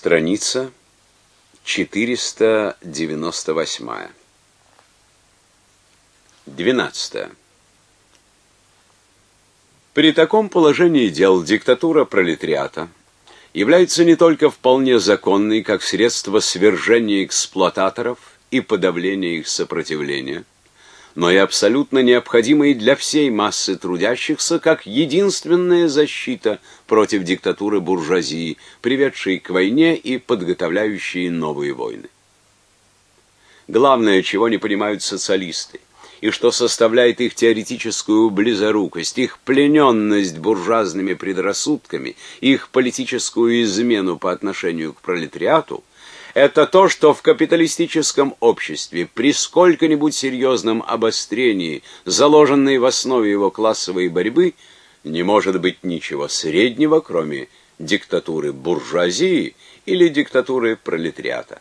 Страница 498. 12. При таком положении дел диктатура пролетариата является не только вполне законной как средство свержения эксплуататоров и подавления их сопротивления, но и абсолютно необходимой для всей массы трудящихся как единственная защита против диктатуры буржуазии, приведшей к войне и подготовляющей новые войны. Главное, чего не понимают социалисты, и что составляет их теоретическую близорукость, их плененность буржуазными предрассудками, их политическую измену по отношению к пролетариату, это то, что в капиталистическом обществе при сколько-нибудь серьезном обострении, заложенной в основе его классовой борьбы, не может быть ничего среднего, кроме диктатуры буржуазии или диктатуры пролетариата.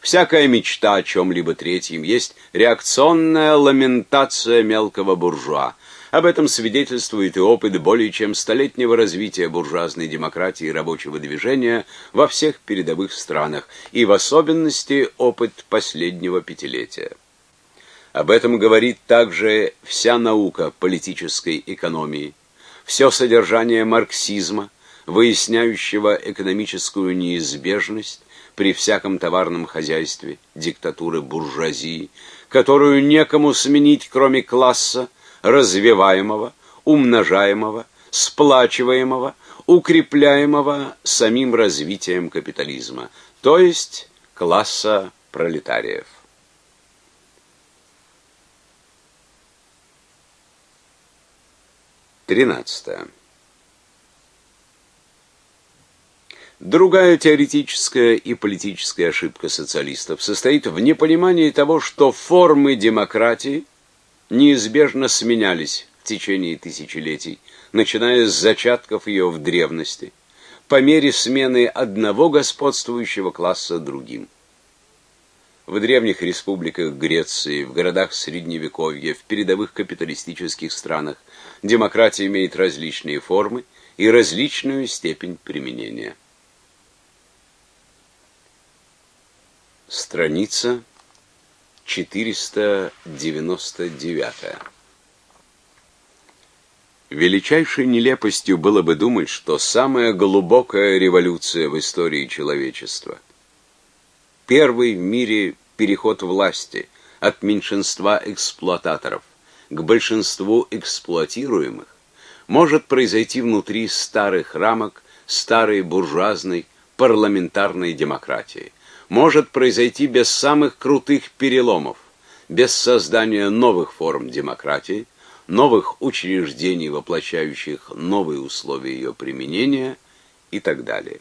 Всякая мечта о чем-либо третьем есть реакционная ламентация мелкого буржуа, об этом свидетельствует и опыт более чем столетнего развития буржуазной демократии и рабочего движения во всех передовых странах, и в особенности опыт последнего пятилетия. Об этом говорит также вся наука политической экономии, все содержание марксизма, выясняющего экономическую неизбежность при всяком товарном хозяйстве диктатуры буржуазии, которую некому сменить, кроме класса, развиваемого, умножаемого, сплачиваемого, укрепляемого самим развитием капитализма, то есть класса пролетариев. Тринадцатое. Другая теоретическая и политическая ошибка социалистов состоит в непонимании того, что формы демократии – неизбежно сменялись в течение тысячелетий, начиная с зачатков ее в древности, по мере смены одного господствующего класса другим. В древних республиках Греции, в городах Средневековья, в передовых капиталистических странах демократия имеет различные формы и различную степень применения. Страница 499. Величайшей нелепостью было бы думать, что самая глубокая революция в истории человечества, первый в мире переход власти от меньшинства эксплуататоров к большинству эксплуатируемых, может произойти внутри старых рамок старой буржуазной парламентарной демократии – может произойти без самых крутых переломов, без создания новых форм демократии, новых учреждений, воплощающих новые условия ее применения и так далее.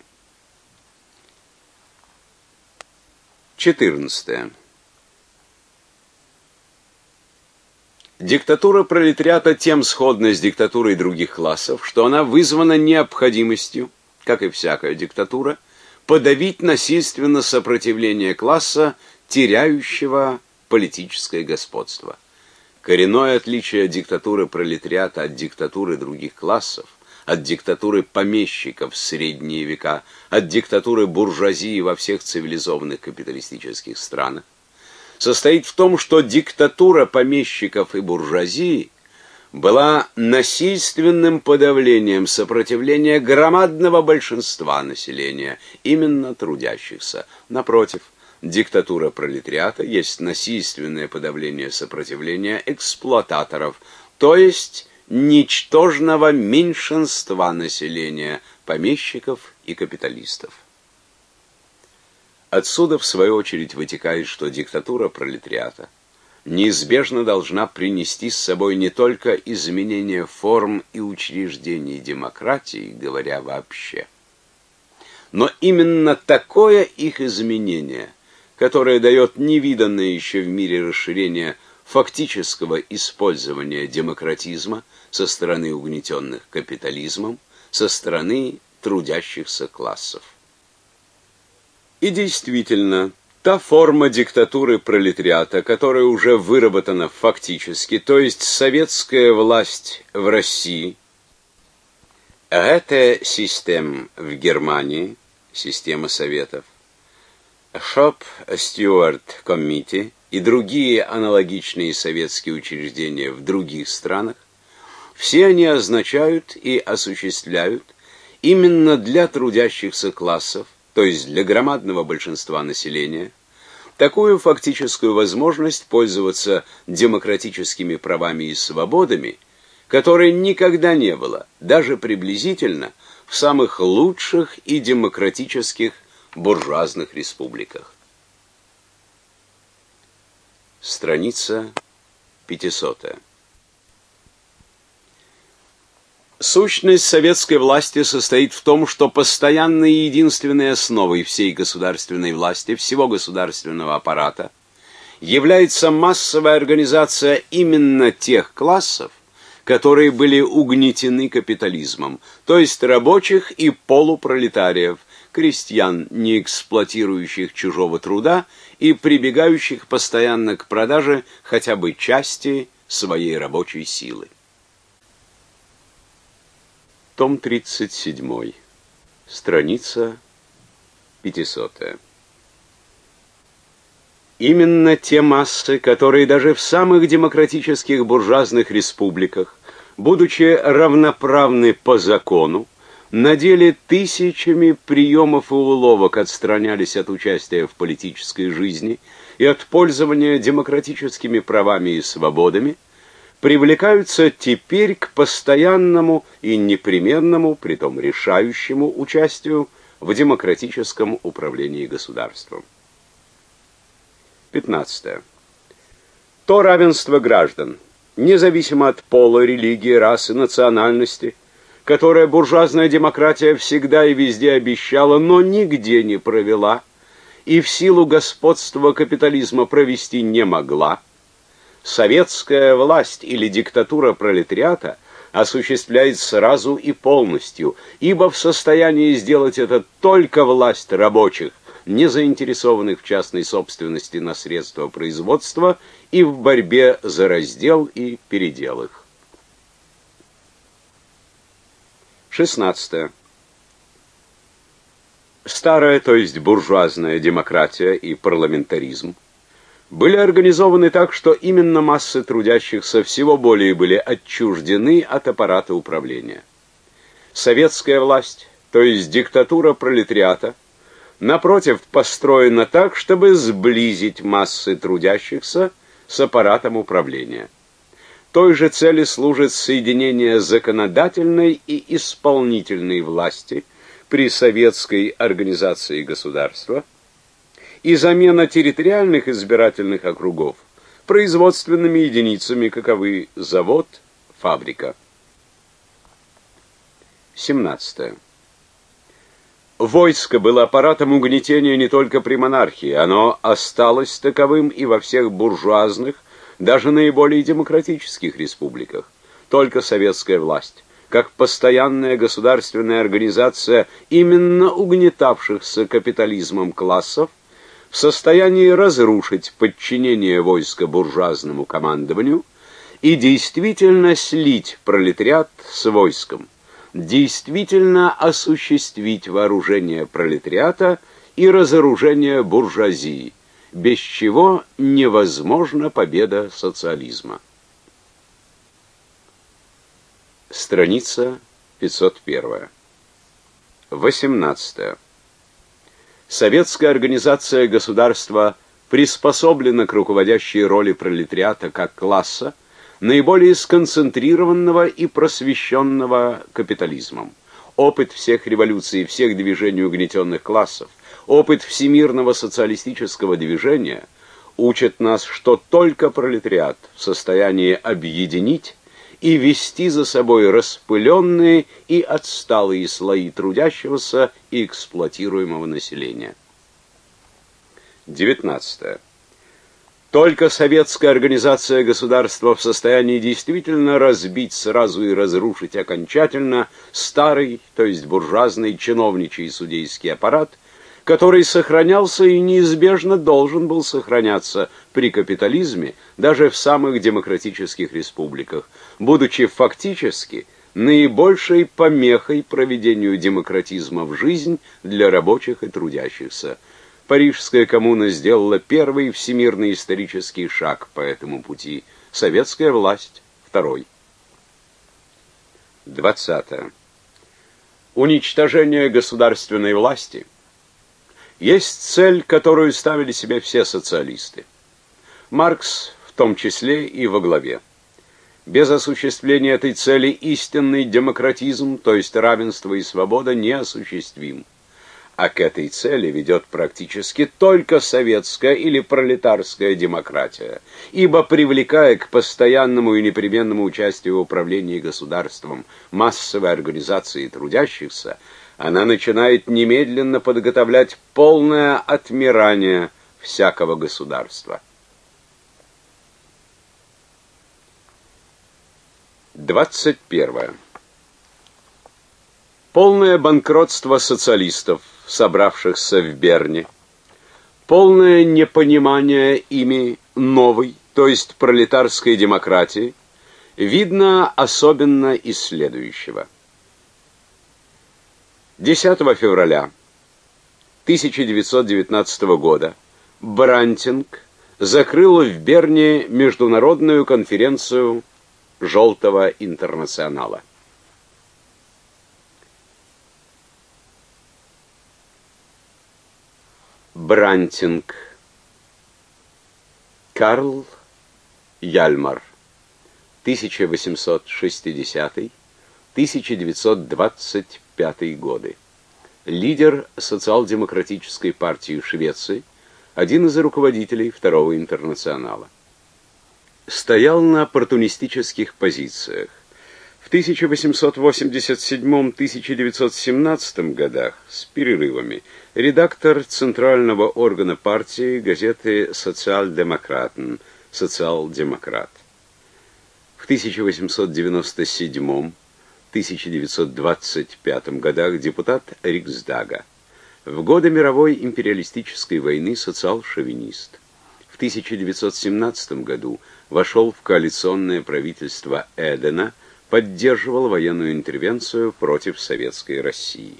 14. Диктатура пролетариата тем сходна с диктатурой других классов, что она вызвана необходимостью, как и всякая диктатура, подавить насильственно сопротивление класса, теряющего политическое господство. Коренное отличие диктатуры пролетариата от диктатуры других классов, от диктатуры помещиков в средние века, от диктатуры буржуазии во всех цивилизованных капиталистических странах, состоит в том, что диктатура помещиков и буржуазии была насильственным подавлением сопротивления громадного большинства населения, именно трудящихся. Напротив, диктатура пролетариата есть насильственное подавление сопротивления эксплуататоров, то есть ничтожного меньшинства населения, помещиков и капиталистов. Отсюда, в свою очередь, вытекает, что диктатура пролетариата – неизбежно должна принести с собой не только изменение форм и учреждений демократии, говоря вообще, но именно такое их изменение, которое дает невиданное еще в мире расширение фактического использования демократизма со стороны угнетенных капитализмом, со стороны трудящихся классов. И действительно, Та форма диктатуры пролетариата, которая уже выработана фактически, то есть советская власть в России, эта система в Германии, система советов, Shop Stewards Committee и другие аналогичные советские учреждения в других странах, все они означают и осуществляют именно для трудящихся классов, то есть для громадного большинства населения, такую фактическую возможность пользоваться демократическими правами и свободами, которой никогда не было, даже приблизительно, в самых лучших и демократических буржуазных республиках. Страница 500. Сущность советской власти состоит в том, что постоянной и единственной основой всей государственной власти, всего государственного аппарата, является массовая организация именно тех классов, которые были угнетены капитализмом, то есть рабочих и полупролетариев, крестьян, не эксплуатирующих чужого труда и прибегающих постоянно к продаже хотя бы части своей рабочей силы. Том 37. Страница 500. Именно те массы, которые даже в самых демократических буржуазных республиках, будучи равноправны по закону, на деле тысячами приемов и уловок отстранялись от участия в политической жизни и от пользования демократическими правами и свободами, привлекаются теперь к постоянному и непременному, притом решающему участию в демократическом управлении государством. 15. То равенство граждан, независимо от пола, религии, расы, национальности, которое буржуазная демократия всегда и везде обещала, но нигде не провела и в силу господства капитализма провести не могла, советская власть или диктатура пролетариата осуществляет сразу и полностью, ибо в состоянии сделать это только власть рабочих, не заинтересованных в частной собственности на средства производства и в борьбе за раздел и передел их. 16. Старая, то есть буржуазная демократия и парламентаризм были организованы так, что именно массы трудящихся всего более были отчуждены от аппарата управления. Советская власть, то есть диктатура пролетариата, напротив, построена так, чтобы сблизить массы трудящихся с аппаратом управления. Той же цели служит соединение законодательной и исполнительной власти при советской организации государства – и замена территориальных избирательных округов производственными единицами, каковы завод, фабрика. 17. Войско было аппаратом угнетения не только при монархии, оно осталось таковым и во всех буржуазных, даже наиболее демократических республиках. Только советская власть, как постоянная государственная организация именно угнетавшихся капитализмом классов, в состоянии разрушить подчинение войска буржуазному командованию и действительно слить пролетариат с войском, действительно осуществить вооружение пролетариата и разоружение буржуазии, без чего невозможна победа социализма. Страница 501. 18 советская организация государства приспособлена к руководящей роли пролетариата как класса, наиболее сконцентрированного и просвещенного капитализмом. Опыт всех революций, всех движений угнетенных классов, опыт всемирного социалистического движения учит нас, что только пролетариат в состоянии объединить и вести за собой распыленные и отсталые слои трудящегося и эксплуатируемого населения. 19. Только советская организация государства в состоянии действительно разбить сразу и разрушить окончательно старый, то есть буржуазный чиновничий судейский аппарат – который сохранялся и неизбежно должен был сохраняться при капитализме даже в самых демократических республиках, будучи фактически наибольшей помехой проведению демократизма в жизнь для рабочих и трудящихся. Парижская коммуна сделала первый всемирный исторический шаг по этому пути. Советская власть второй. 20. Уничтожение государственной власти есть цель, которую ставили себе все социалисты. Маркс в том числе и во главе. Без осуществления этой цели истинный демократизм, то есть равенство и свобода, не осуществим а к этой цели ведет практически только советская или пролетарская демократия, ибо привлекая к постоянному и непременному участию в управлении государством массовой организации трудящихся, она начинает немедленно подготовлять полное отмирание всякого государства. 21. Полное банкротство социалистов собравшихся в Берне, полное непонимание ими новой, то есть пролетарской демократии, видно особенно из следующего. 10 февраля 1919 года Брантинг закрыл в Берне международную конференцию Желтого интернационала. Брантинг. Карл Яльмар. 1860-1925 годы. Лидер социал-демократической партии Швеции, один из руководителей Второго интернационала. Стоял на оппортунистических позициях 1887-1917 годах с перерывами редактор центрального органа партии газеты «Социал-демократен» «Социал-демократ». В 1897-1925 годах депутат Риксдага. В годы мировой империалистической войны социал-шовинист. В 1917 году вошел в коалиционное правительство Эдена – поддерживал военную интервенцию против советской России.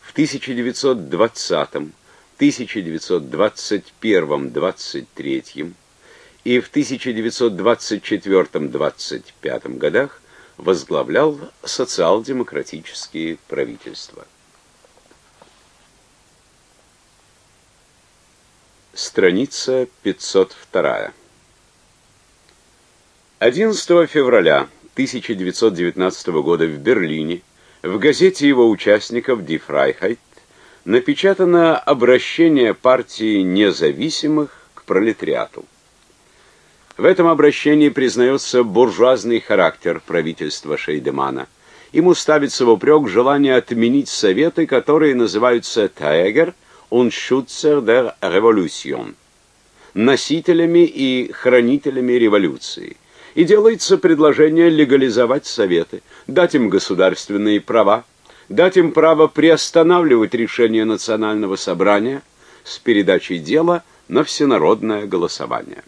В 1920, 1921-23 и в 1924-25 годах возглавлял социал-демократические правительства. Страница 502. 11 февраля 1919 года в Берлине в газете его участников Die Freiheit напечатано обращение партии независимых к пролетариату. В этом обращении признается буржуазный характер правительства Шейдемана. Ему ставится в упрек желание отменить советы, которые называются Таэгер und Schutzer der Revolution, носителями и хранителями революции и делается предложение легализовать советы, дать им государственные права, дать им право приостанавливать решение национального собрания с передачей дела на всенародное голосование.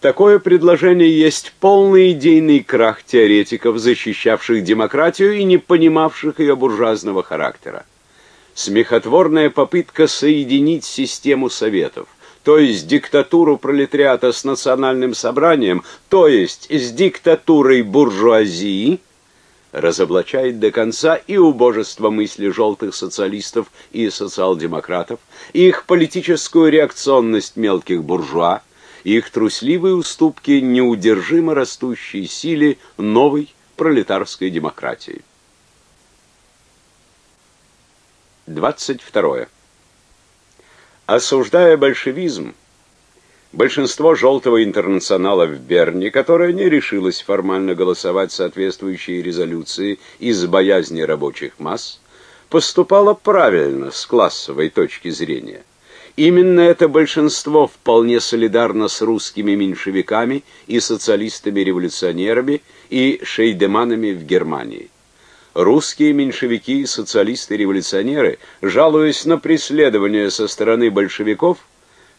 Такое предложение есть полный идейный крах теоретиков, защищавших демократию и не понимавших ее буржуазного характера. Смехотворная попытка соединить систему советов – то есть диктатуру пролетариата с национальным собранием, то есть с диктатурой буржуазии, разоблачает до конца и убожество мысли желтых социалистов и социал-демократов, их политическую реакционность мелких буржуа, их трусливые уступки неудержимо растущей силе новой пролетарской демократии. 22. Осуждая большевизм, большинство «желтого интернационала» в Берне, которое не решилось формально голосовать соответствующие резолюции из боязни рабочих масс, поступало правильно с классовой точки зрения. Именно это большинство вполне солидарно с русскими меньшевиками и социалистами-революционерами и шейдеманами в Германии. Русские меньшевики и социалисты-революционеры, жалуясь на преследование со стороны большевиков,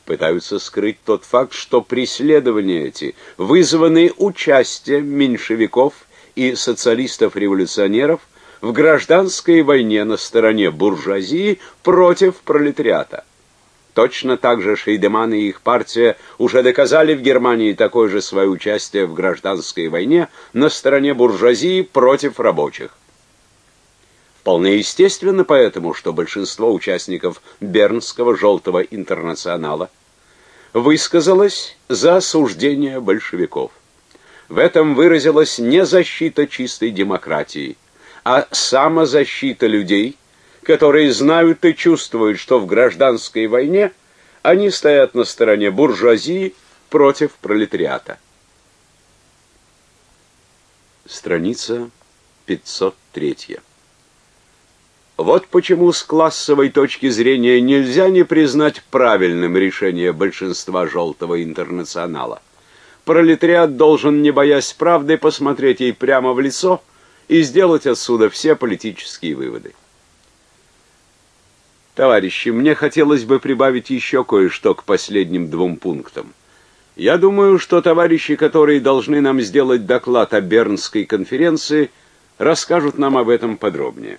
пытаются скрыть тот факт, что преследования эти вызваны участием меньшевиков и социалистов-революционеров в гражданской войне на стороне буржуазии против пролетариата. Точно так же Шейдеман и их партия уже доказали в Германии такое же свое участие в гражданской войне на стороне буржуазии против рабочих. Вполне естественно поэтому, что большинство участников Бернского желтого интернационала высказалось за осуждение большевиков. В этом выразилась не защита чистой демократии, а самозащита людей, которые знают и чувствуют, что в гражданской войне они стоят на стороне буржуазии против пролетариата. Страница 503. Вот почему с классовой точки зрения нельзя не признать правильным решение большинства желтого интернационала. Пролетариат должен, не боясь правды, посмотреть ей прямо в лицо и сделать отсюда все политические выводы. Товарищи, мне хотелось бы прибавить еще кое-что к последним двум пунктам. Я думаю, что товарищи, которые должны нам сделать доклад о Бернской конференции, расскажут нам об этом подробнее.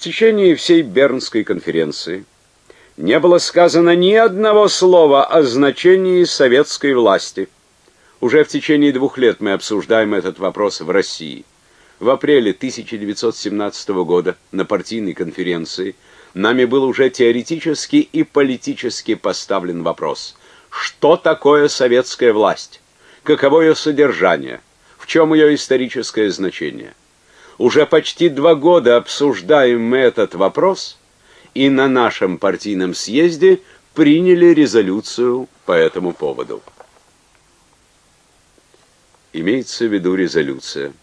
В течение всей Бернской конференции не было сказано ни одного слова о значении советской власти. Уже в течение двух лет мы обсуждаем этот вопрос в России. В апреле 1917 года на партийной конференции нами был уже теоретически и политически поставлен вопрос: что такое советская власть? Каково ее содержание? В чем ее историческое значение? Уже почти два года обсуждаем мы этот вопрос, и на нашем партийном съезде приняли резолюцию по этому поводу. Имеется в виду резолюция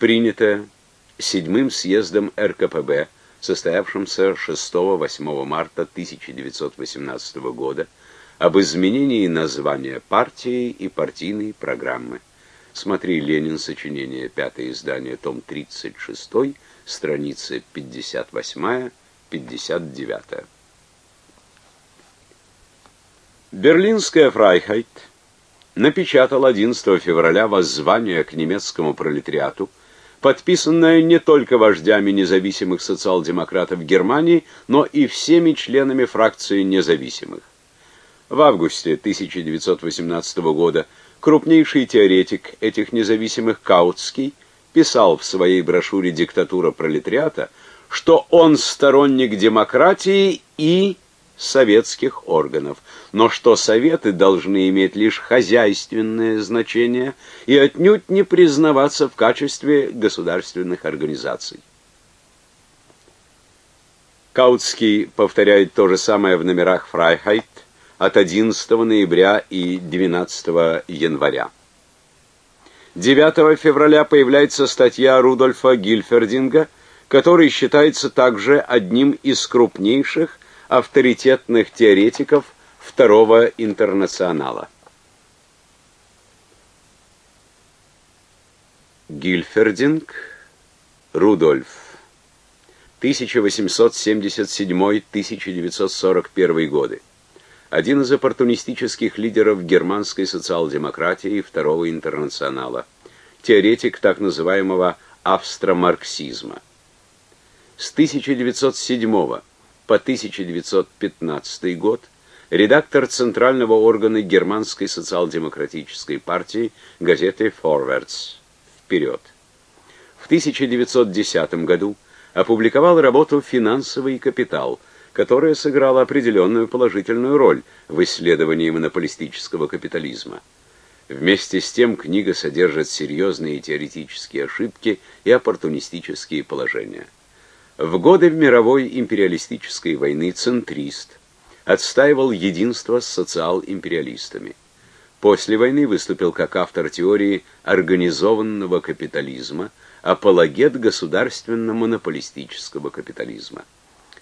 принятое седьмым съездом РКПБ, состоявшимся 6-8 марта 1918 года, об изменении названия партии и партийной программы. Смотри Ленин, сочинение, пятое издание, том 36, страницы 58-59. Берлинская Freiheit напечатал 11 февраля воззвание к немецкому пролетариату, подписанное не только вождями независимых социал-демократов Германии, но и всеми членами фракции независимых. В августе 1918 года крупнейший теоретик этих независимых Каутский писал в своей брошюре Диктатура пролетариата, что он сторонник демократии и советских органов, но что советы должны иметь лишь хозяйственное значение и отнюдь не признаваться в качестве государственных организаций. Каутский повторяет то же самое в номерах Фрайхайт от 11 ноября и 12 января. 9 февраля появляется статья Рудольфа Гильфердинга, который считается также одним из крупнейших авторитетных теоретиков Второго интернационала. Гильфердинг Рудольф 1877-1941 годы. Один из оппортунистических лидеров германской социал-демократии Второго интернационала. Теоретик так называемого австромарксизма. С 1907 по 1915 год редактор центрального органа германской социал-демократической партии газеты Forwards. Вперед. В 1910 году опубликовал работу Финансовый капитал, которая сыграла определенную положительную роль в исследовании монополистического капитализма. Вместе с тем книга содержит серьезные теоретические ошибки и оппортунистические положения. В годы мировой империалистической войны центрист отстаивал единство с социал-империалистами. После войны выступил как автор теории организованного капитализма, апологет государственно-монополистического капитализма.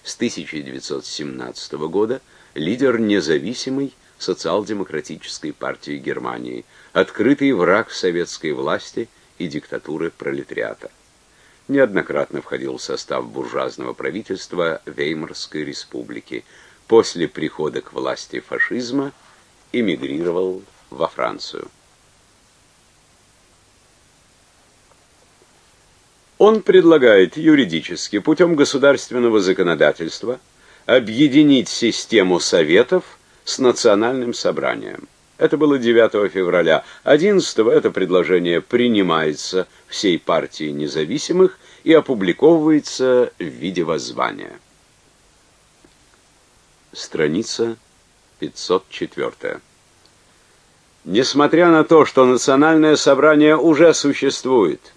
С 1917 года лидер независимой социал-демократической партии Германии, открытый враг советской власти и диктатуры пролетариата неоднократно входил в состав буржуазного правительства Веймарской республики. После прихода к власти фашизма эмигрировал во Францию. Он предлагает юридически, путем государственного законодательства, объединить систему советов с национальным собранием. Это было 9 февраля. 11 это предложение принимается всей партией независимых и опубликовывается в виде воззвания. Страница 504. Несмотря на то, что национальное собрание уже существует,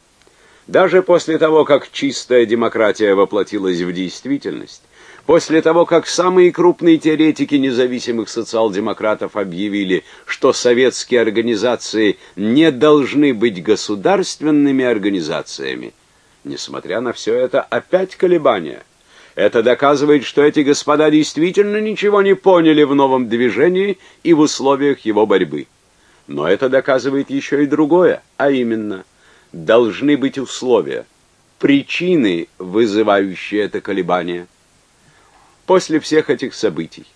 даже после того, как чистая демократия воплотилась в действительность, после того, как самые крупные теоретики независимых социал-демократов объявили, что советские организации не должны быть государственными организациями, несмотря на все это, опять колебания. Это доказывает, что эти господа действительно ничего не поняли в новом движении и в условиях его борьбы. Но это доказывает еще и другое, а именно – должны быть условия, причины, вызывающие это колебание. После всех этих событий,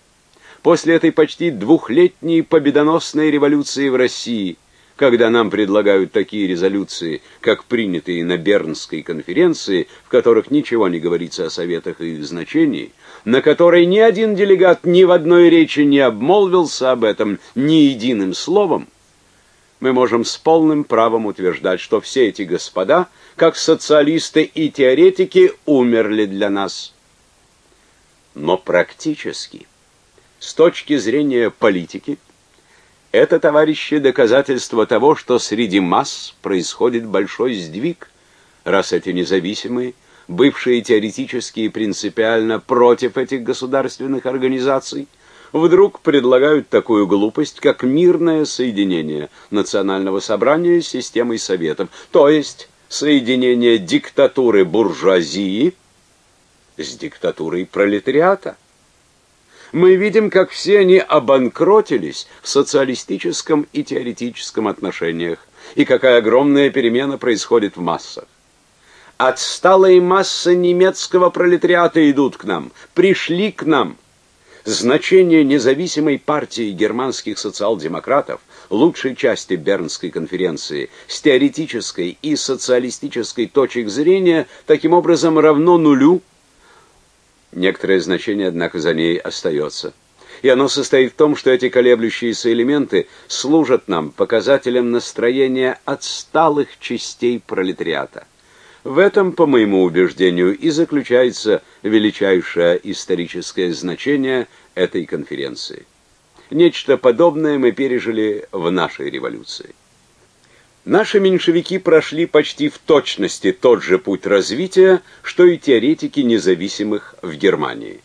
после этой почти двухлетней победоносной революции в России, когда нам предлагают такие резолюции, как принятые на Бернской конференции, в которых ничего не говорится о советах и их значении, на которой ни один делегат ни в одной речи не обмолвился об этом ни единым словом, мы можем с полным правом утверждать, что все эти господа, как социалисты и теоретики, умерли для нас. Но практически, с точки зрения политики, это, товарищи, доказательство того, что среди масс происходит большой сдвиг, раз эти независимые, бывшие теоретически и принципиально против этих государственных организаций, вдруг предлагают такую глупость, как мирное соединение национального собрания с системой советов, то есть соединение диктатуры буржуазии с диктатурой пролетариата. Мы видим, как все они обанкротились в социалистическом и теоретическом отношениях, и какая огромная перемена происходит в массах. Отсталые массы немецкого пролетариата идут к нам, пришли к нам – значение независимой партии германских социал-демократов, лучшей части Бернской конференции, с теоретической и социалистической точек зрения, таким образом равно нулю. Некоторое значение, однако, за ней остается. И оно состоит в том, что эти колеблющиеся элементы служат нам показателем настроения отсталых частей пролетариата. В этом, по моему убеждению, и заключается величайшее историческое значение этой конференции. Нечто подобное мы пережили в нашей революции. Наши меньшевики прошли почти в точности тот же путь развития, что и теоретики независимых в Германии –